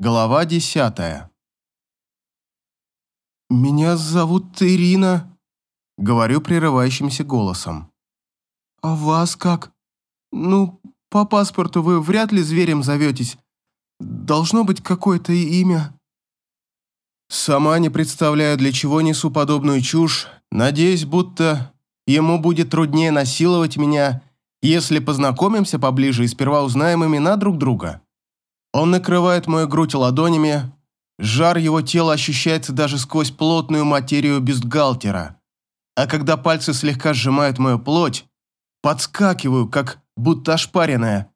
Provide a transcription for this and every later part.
Глава десятая. «Меня зовут Ирина», — говорю прерывающимся голосом. «А вас как? Ну, по паспорту вы вряд ли зверем зоветесь. Должно быть какое-то имя». Сама не представляю, для чего несу подобную чушь, надеюсь, будто ему будет труднее насиловать меня, если познакомимся поближе и сперва узнаем имена друг друга. Он накрывает мою грудь ладонями, жар его тела ощущается даже сквозь плотную материю бюстгальтера. А когда пальцы слегка сжимают мою плоть, подскакиваю, как будто ошпаренная.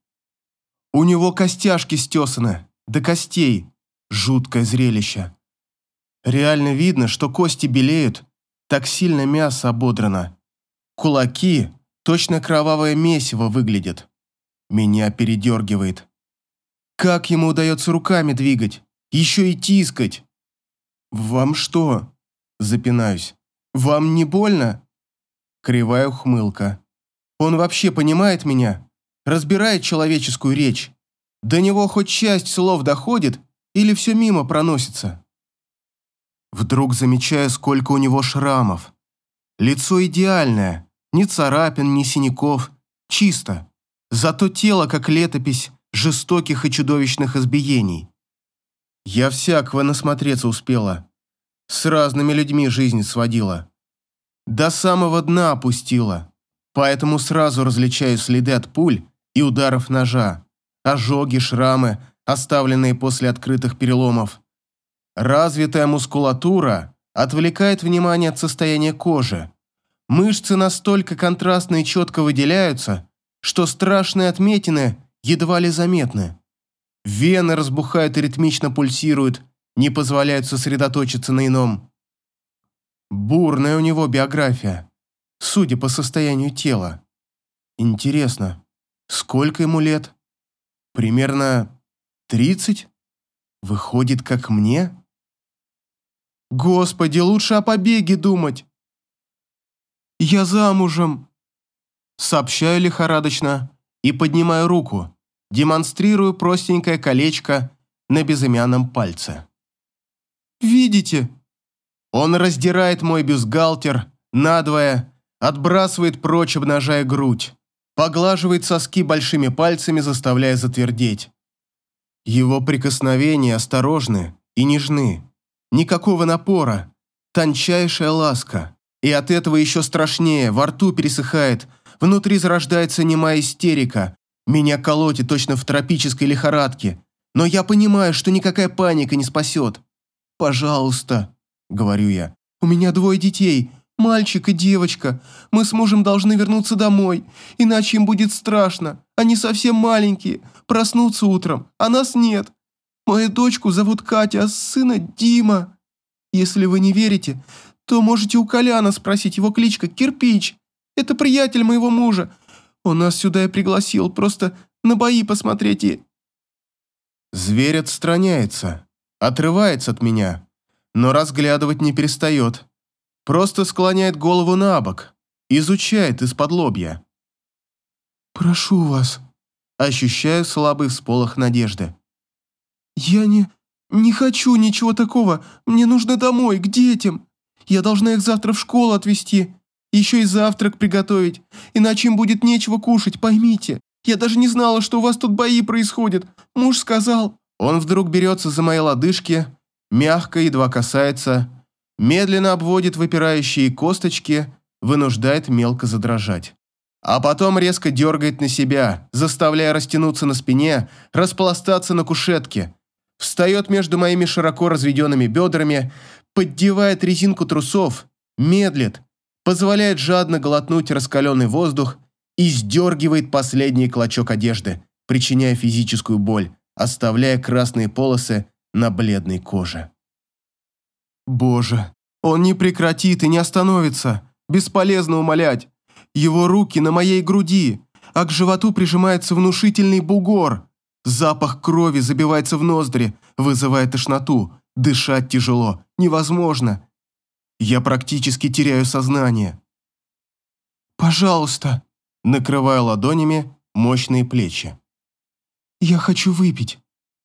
У него костяшки стесаны, до костей. Жуткое зрелище. Реально видно, что кости белеют, так сильно мясо ободрано. Кулаки, точно кровавое месиво выглядят. Меня передергивает. Как ему удается руками двигать? Еще и тискать? «Вам что?» Запинаюсь. «Вам не больно?» Кривая ухмылка. «Он вообще понимает меня? Разбирает человеческую речь? До него хоть часть слов доходит или все мимо проносится?» Вдруг замечаю, сколько у него шрамов. Лицо идеальное, ни царапин, ни синяков, чисто. Зато тело, как летопись, жестоких и чудовищных избиений. Я всякого насмотреться успела. С разными людьми жизнь сводила. До самого дна опустила. Поэтому сразу различаю следы от пуль и ударов ножа, ожоги, шрамы, оставленные после открытых переломов. Развитая мускулатура отвлекает внимание от состояния кожи. Мышцы настолько контрастно и четко выделяются, что страшные отметины едва ли заметны. Вены разбухают и ритмично пульсируют, не позволяют сосредоточиться на ином. Бурная у него биография, судя по состоянию тела. Интересно, сколько ему лет? Примерно тридцать? Выходит, как мне? Господи, лучше о побеге думать. Я замужем. Сообщаю лихорадочно и поднимаю руку, демонстрирую простенькое колечко на безымянном пальце. «Видите?» Он раздирает мой бюстгальтер надвое, отбрасывает прочь, обнажая грудь, поглаживает соски большими пальцами, заставляя затвердеть. Его прикосновения осторожны и нежны. Никакого напора, тончайшая ласка. И от этого еще страшнее, во рту пересыхает, внутри зарождается немая истерика, меня колотит точно в тропической лихорадке, но я понимаю, что никакая паника не спасет. «Пожалуйста», — говорю я, — «у меня двое детей, мальчик и девочка. Мы с мужем должны вернуться домой, иначе им будет страшно. Они совсем маленькие, проснутся утром, а нас нет. Мою дочку зовут Катя, а сына Дима. Если вы не верите, то можете у Коляна спросить, его кличка Кирпич. Это приятель моего мужа, он нас сюда и пригласил, просто на бои посмотреть и...» Зверь отстраняется, отрывается от меня, но разглядывать не перестает. Просто склоняет голову на бок, изучает из-под лобья. «Прошу вас», ощущаю слабый всполох надежды. «Я не... не хочу ничего такого. Мне нужно домой, к детям. Я должна их завтра в школу отвезти. Еще и завтрак приготовить, иначе им будет нечего кушать, поймите. Я даже не знала, что у вас тут бои происходят. Муж сказал...» Он вдруг берется за мои лодыжки, мягко, едва касается, медленно обводит выпирающие косточки, вынуждает мелко задрожать. А потом резко дергает на себя, заставляя растянуться на спине, распластаться на кушетке. Встает между моими широко разведенными бедрами, поддевает резинку трусов, медлит, позволяет жадно глотнуть раскаленный воздух и сдергивает последний клочок одежды, причиняя физическую боль, оставляя красные полосы на бледной коже. Боже, он не прекратит и не остановится. Бесполезно умолять. Его руки на моей груди, а к животу прижимается внушительный бугор. Запах крови забивается в ноздри, вызывая тошноту. Дышать тяжело, невозможно. Я практически теряю сознание. «Пожалуйста», — накрываю ладонями мощные плечи. «Я хочу выпить.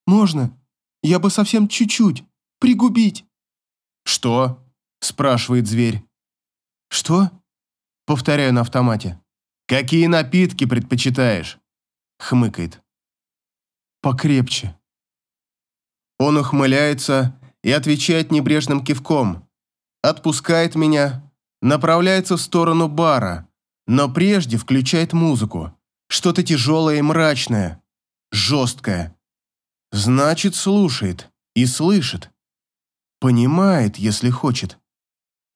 Можно? Я бы совсем чуть-чуть. Пригубить». «Что?» – спрашивает зверь. «Что?» – повторяю на автомате. «Какие напитки предпочитаешь?» – хмыкает. «Покрепче». Он ухмыляется и отвечает небрежным кивком. Отпускает меня, направляется в сторону бара, но прежде включает музыку. Что-то тяжелое и мрачное, жесткое. Значит, слушает и слышит. Понимает, если хочет.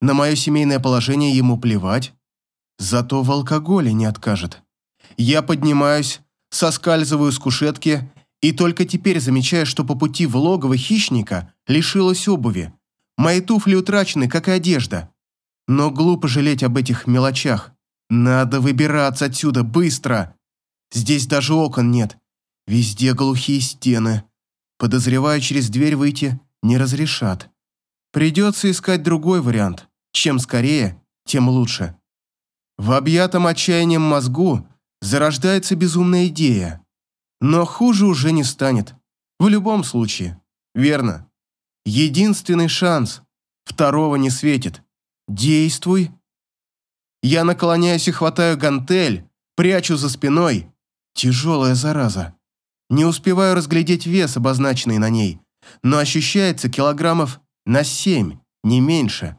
На мое семейное положение ему плевать, зато в алкоголе не откажет. Я поднимаюсь, соскальзываю с кушетки и только теперь замечаю, что по пути в логово хищника лишилась обуви. Мои туфли утрачены, как и одежда. Но глупо жалеть об этих мелочах. Надо выбираться отсюда быстро. Здесь даже окон нет. Везде глухие стены. Подозреваю, через дверь выйти не разрешат. Придется искать другой вариант. Чем скорее, тем лучше. В объятом отчаянием мозгу зарождается безумная идея. Но хуже уже не станет. В любом случае. Верно. Единственный шанс. Второго не светит. Действуй. Я наклоняюсь и хватаю гантель, прячу за спиной. Тяжелая зараза. Не успеваю разглядеть вес, обозначенный на ней, но ощущается килограммов на семь, не меньше.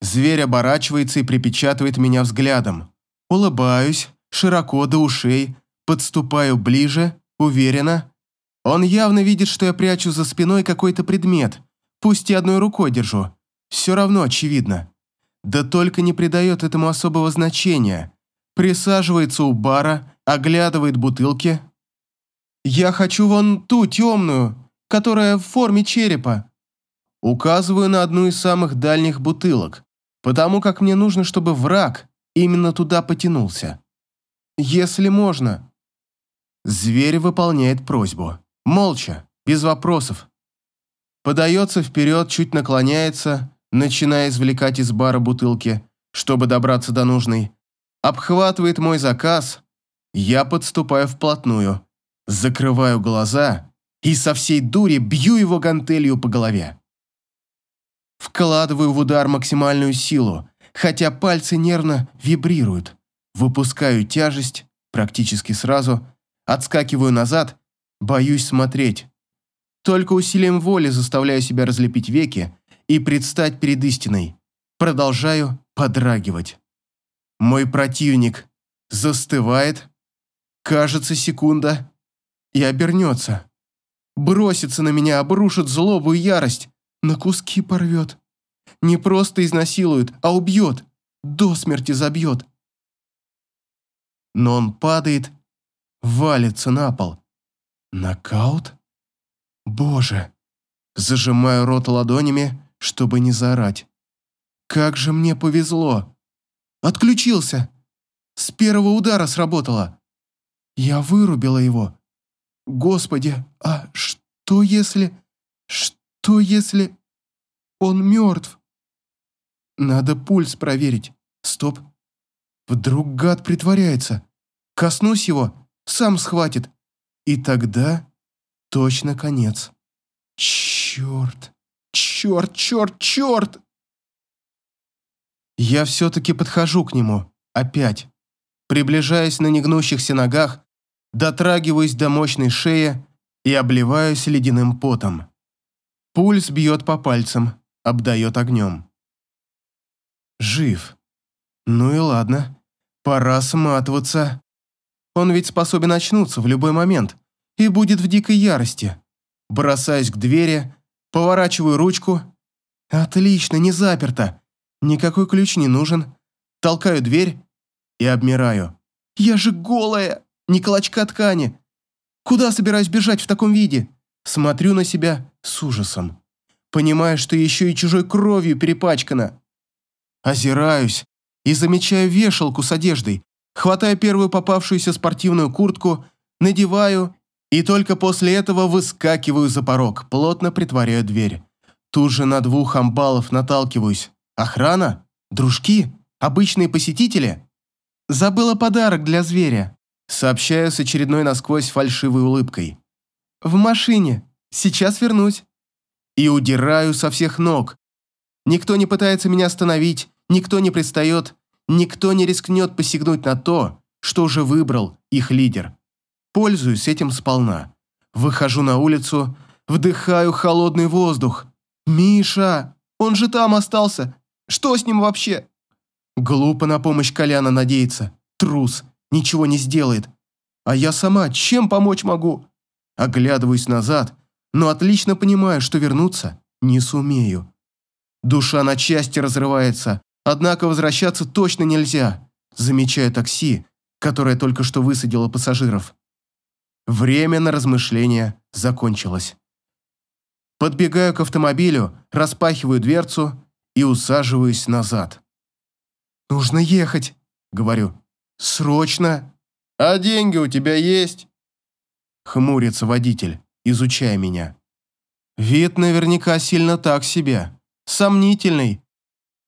Зверь оборачивается и припечатывает меня взглядом. Улыбаюсь, широко до ушей, подступаю ближе, уверенно. Он явно видит, что я прячу за спиной какой-то предмет, пусть и одной рукой держу. Все равно очевидно. Да только не придает этому особого значения. Присаживается у бара, оглядывает бутылки. «Я хочу вон ту темную, которая в форме черепа», Указываю на одну из самых дальних бутылок, потому как мне нужно, чтобы враг именно туда потянулся. Если можно. Зверь выполняет просьбу. Молча, без вопросов. Подается вперед, чуть наклоняется, начиная извлекать из бара бутылки, чтобы добраться до нужной. Обхватывает мой заказ. Я подступаю вплотную, закрываю глаза и со всей дури бью его гантелью по голове. Вкладываю в удар максимальную силу, хотя пальцы нервно вибрируют. Выпускаю тяжесть практически сразу, отскакиваю назад, боюсь смотреть. Только усилием воли заставляю себя разлепить веки и предстать перед истиной. Продолжаю подрагивать. Мой противник застывает, кажется, секунда, и обернется. Бросится на меня, обрушит злобу и ярость, на куски порвет. Не просто изнасилует, а убьет. До смерти забьет. Но он падает, валится на пол. Нокаут? Боже. Зажимаю рот ладонями, чтобы не заорать. Как же мне повезло. Отключился. С первого удара сработало. Я вырубила его. Господи, а что если... Что если... Он мертв? Надо пульс проверить. Стоп. Вдруг гад притворяется. Коснусь его, сам схватит. И тогда точно конец. Черт, черт, черт, черт! Я все-таки подхожу к нему. Опять. Приближаясь на негнущихся ногах, дотрагиваюсь до мощной шеи и обливаюсь ледяным потом. Пульс бьет по пальцам, обдает огнем. Жив. Ну и ладно. Пора сматываться. Он ведь способен очнуться в любой момент и будет в дикой ярости. Бросаюсь к двери, поворачиваю ручку. Отлично, не заперто. Никакой ключ не нужен. Толкаю дверь и обмираю. Я же голая, не клочка ткани. Куда собираюсь бежать в таком виде? Смотрю на себя с ужасом. Понимаю, что еще и чужой кровью перепачкана. Озираюсь и замечаю вешалку с одеждой, хватаю первую попавшуюся спортивную куртку, надеваю и только после этого выскакиваю за порог, плотно притворяю дверь. Тут же на двух амбалов наталкиваюсь. Охрана? Дружки? Обычные посетители? Забыла подарок для зверя. Сообщаю с очередной насквозь фальшивой улыбкой. В машине. сейчас вернусь. И удираю со всех ног. Никто не пытается меня остановить, никто не пристает, никто не рискнет посягнуть на то, что уже выбрал их лидер. Пользуюсь этим сполна. Выхожу на улицу, вдыхаю холодный воздух. «Миша! Он же там остался! Что с ним вообще?» Глупо на помощь Коляна надеяться. Трус, ничего не сделает. А я сама чем помочь могу? Оглядываюсь назад, но отлично понимаю, что вернуться не сумею. Душа на части разрывается, однако возвращаться точно нельзя. Замечаю такси, которое только что высадило пассажиров. Время на размышления закончилось. Подбегаю к автомобилю, распахиваю дверцу и усаживаюсь назад. «Нужно ехать», — говорю. «Срочно!» «А деньги у тебя есть?» Хмурится водитель, изучая меня. Вид наверняка сильно так себе. Сомнительный.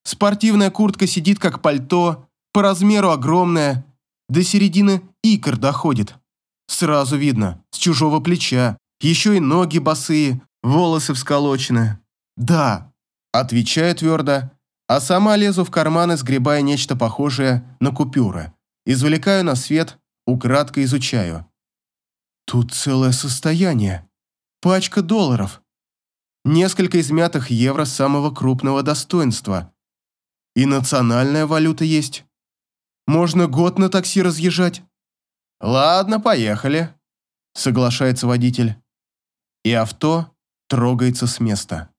Спортивная куртка сидит как пальто, по размеру огромная, до середины икр доходит. Сразу видно, с чужого плеча, еще и ноги босые, волосы всколочены. «Да», отвечаю твердо, а сама лезу в карманы, сгребая нечто похожее на купюры. Извлекаю на свет Украдко изучаю. Тут целое состояние. Пачка долларов. Несколько измятых евро самого крупного достоинства. И национальная валюта есть. Можно год на такси разъезжать. Ладно, поехали, соглашается водитель. И авто трогается с места.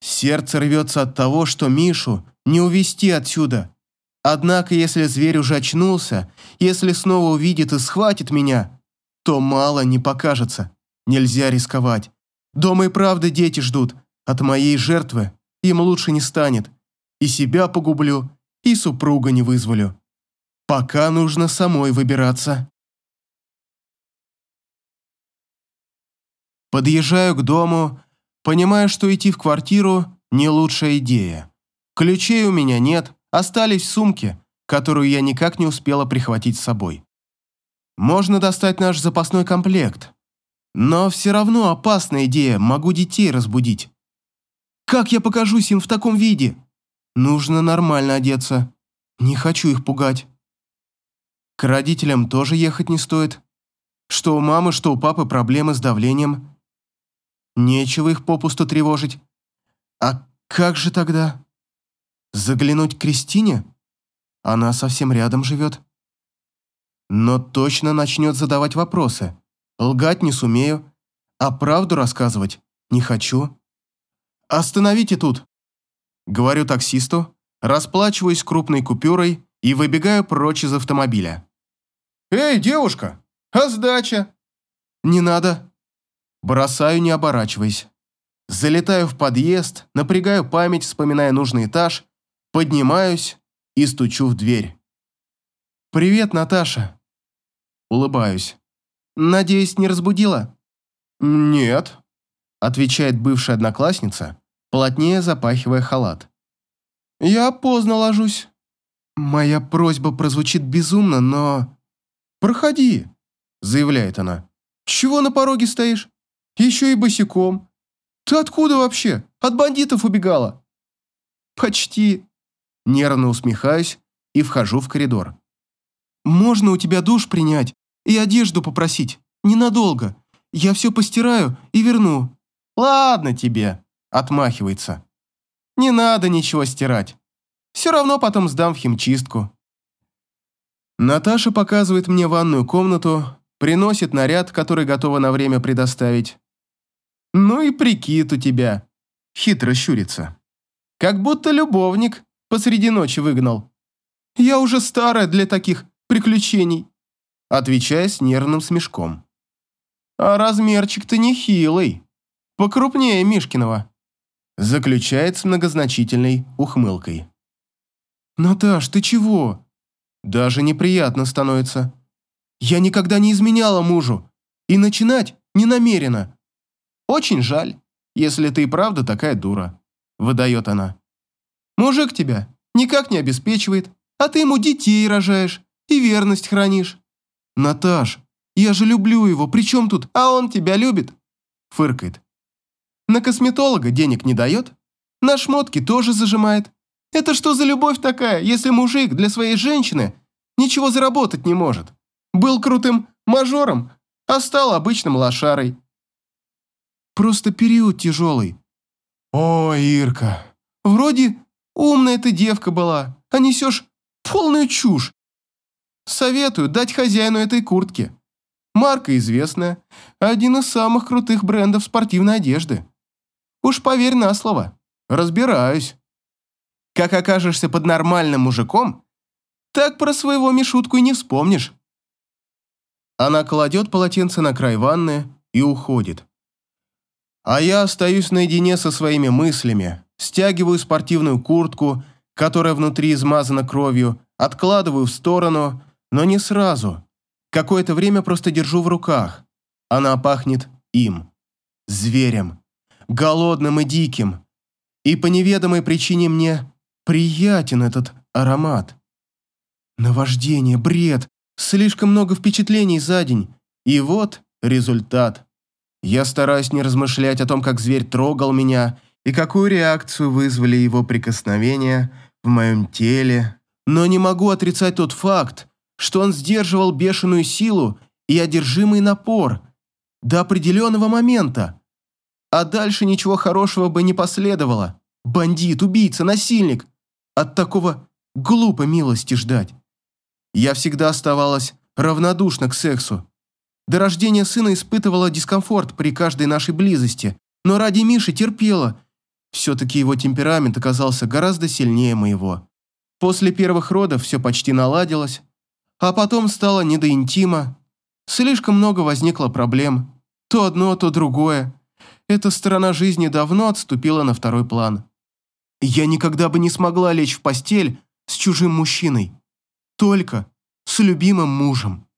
Сердце рвется от того, что Мишу не увезти отсюда. Однако, если зверь уже очнулся, если снова увидит и схватит меня, то мало не покажется. Нельзя рисковать. Дома и правда дети ждут. От моей жертвы им лучше не станет. И себя погублю, и супруга не вызволю. Пока нужно самой выбираться. Подъезжаю к дому, понимая, что идти в квартиру – не лучшая идея. Ключей у меня нет, остались в сумке, которую я никак не успела прихватить с собой. Можно достать наш запасной комплект. Но все равно опасная идея, могу детей разбудить. Как я покажусь им в таком виде? Нужно нормально одеться. Не хочу их пугать. К родителям тоже ехать не стоит. Что у мамы, что у папы проблемы с давлением. Нечего их попусту тревожить. А как же тогда? Заглянуть к Кристине? Она совсем рядом живет. Но точно начнет задавать вопросы. Лгать не сумею, а правду рассказывать не хочу. «Остановите тут!» Говорю таксисту, расплачиваюсь крупной купюрой и выбегаю прочь из автомобиля. «Эй, девушка, а сдача?» «Не надо». Бросаю, не оборачиваясь. Залетаю в подъезд, напрягаю память, вспоминая нужный этаж Поднимаюсь и стучу в дверь. «Привет, Наташа!» Улыбаюсь. «Надеюсь, не разбудила?» «Нет», — отвечает бывшая одноклассница, плотнее запахивая халат. «Я поздно ложусь. Моя просьба прозвучит безумно, но...» «Проходи», — заявляет она. «Чего на пороге стоишь? Еще и босиком. Ты откуда вообще? От бандитов убегала?» «Почти», Нервно усмехаюсь и вхожу в коридор. «Можно у тебя душ принять и одежду попросить? Ненадолго. Я все постираю и верну». «Ладно тебе», — отмахивается. «Не надо ничего стирать. Все равно потом сдам в химчистку». Наташа показывает мне ванную комнату, приносит наряд, который готова на время предоставить. «Ну и прикид у тебя», — хитро щурится. «Как будто любовник посреди ночи выгнал. Я уже старая для таких приключений, отвечая с нервным смешком. А размерчик-то нехилый, покрупнее Мишкиного, заключает с многозначительной ухмылкой. «Наташ, ты чего?» Даже неприятно становится. «Я никогда не изменяла мужу, и начинать не намерена. Очень жаль, если ты и правда такая дура», — выдает она. Мужик тебя никак не обеспечивает, а ты ему детей рожаешь и верность хранишь. Наташ, я же люблю его, при чем тут? А он тебя любит? фыркает. На косметолога денег не дает, на шмотки тоже зажимает. Это что за любовь такая, если мужик для своей женщины ничего заработать не может? Был крутым мажором, а стал обычным лошарой. Просто период тяжелый. Ой, Ирка, вроде умная ты девка была, а несешь полную чушь. Советую дать хозяину этой куртки. Марка известная, один из самых крутых брендов спортивной одежды. Уж поверь на слово, разбираюсь. Как окажешься под нормальным мужиком, так про своего Мишутку и не вспомнишь. Она кладет полотенце на край ванны и уходит. А я остаюсь наедине со своими мыслями, стягиваю спортивную куртку, которая внутри измазана кровью, откладываю в сторону, но не сразу. Какое-то время просто держу в руках. Она пахнет им. Зверем. Голодным и диким. И по неведомой причине мне приятен этот аромат. Наваждение, бред, слишком много впечатлений за день. И вот результат. Я стараюсь не размышлять о том, как зверь трогал меня и какую реакцию вызвали его прикосновения в моем теле, но не могу отрицать тот факт, что он сдерживал бешеную силу и одержимый напор до определенного момента. А дальше ничего хорошего бы не последовало. Бандит, убийца, насильник. От такого глупо милости ждать. Я всегда оставалась равнодушна к сексу, до рождения сына испытывала дискомфорт при каждой нашей близости, но ради Миши терпела. Все-таки его темперамент оказался гораздо сильнее моего. После первых родов все почти наладилось, а потом стало не до интима. Слишком много возникло проблем. То одно, то другое. Эта сторона жизни давно отступила на второй план. Я никогда бы не смогла лечь в постель с чужим мужчиной. Только с любимым мужем.